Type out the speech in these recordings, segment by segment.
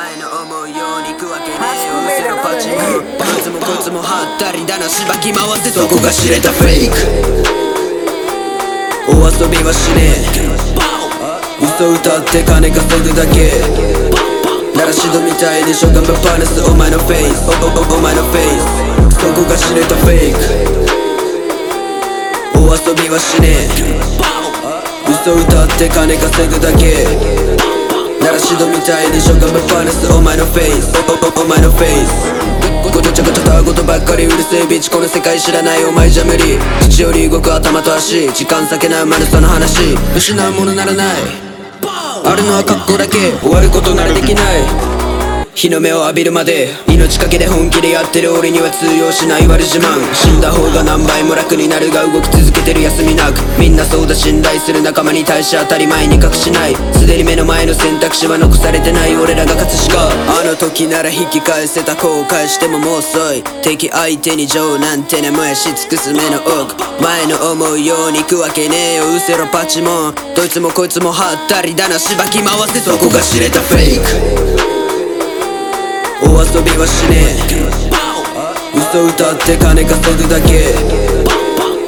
前の思うようにいくわけねえよ店のパチンコパンツもコツもはったりだなしばき回ってどこが知れたフェイク。お遊びはしねえ。嘘歌って金稼ぐだけ。ならしどみたいでしょ頑張パネスお前のフェイス。おおおお前のフェイス。どこが知れたフェイク。お遊びはしねえ。嘘歌って金稼ぐだけ。みたいにしょがむパレスお前のフェイス。おおお前のフェイスごちゃごちゃたわごとばっかりうるせえビーチこの世界知らないお前じゃ無理父より動く頭と足時間避けないまるその話失うものならないあるのは格好だけ終わることならできない日の目を浴びるまで命かけで本気でやってる俺には通用しない。悪自慢。死んだ方が何倍も楽になるが動き続けてる休みなく。みんなそうだ信頼する仲間に対し当たり前に隠しない。すでに目の前の選択肢は残されてない。俺らが勝つしか。あの時なら引き返せた後悔してももう遅い。敵相手に情なんてね燃やし尽くす目の奥。前の思うように行くわけねえよ。うせろパチモン。どいつもこいつもはったりだな。しばき回せ。そこが知れたフェイク。お遊びはしねえ。嘘歌って金稼ぐだけ。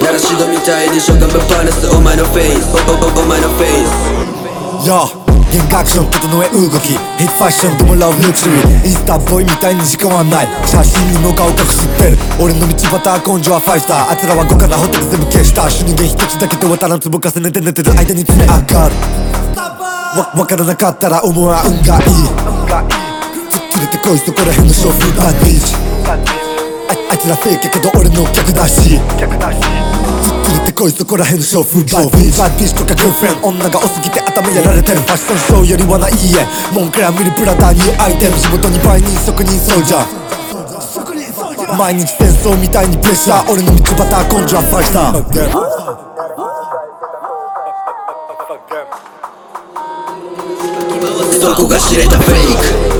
鳴らし戸みたいにしょがむパネス。お前のフェイス。おおおお前のフェイス。Yo 幻覚ション整え動き。ヒットファッションでもラブルーチリー。インスタボーイみたいに時間はない。写真にも顔隠してる。俺の道端根性はファイスター。あつらは5からホテル全部消した。主人間一つだけと渡らんつぼかせ寝て寝てる間に爪上がる。わ分からなかったら思わ運がいい連れてこいそこら辺の娼婦バッビー。チああいつらフェイクやけど俺の客だし。連れてこいそこら辺の娼婦バッビー。チバッビーチとかグーフレン女が多すぎて頭やられてる。ファッションショーよりはない家文句ら見るプラダニューアイテム仕事に売人職人ソルジャー。毎日戦争みたいにプレッシャー。俺の道端根性はファイター。そこが知れたフェイク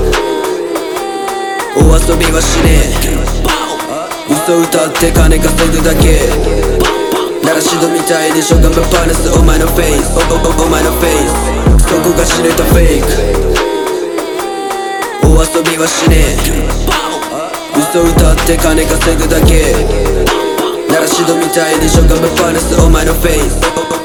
お遊びはしねえ。嘘歌って金稼ぐだけ。鳴らし戸みたいにしょがむパネスお前のフェイス。おおおお前のフェイス。そこが知れたフェイク。お遊びはしねえ。嘘歌って金稼ぐだけ。鳴らし戸みたいにしょがむパネスお前のフェイス。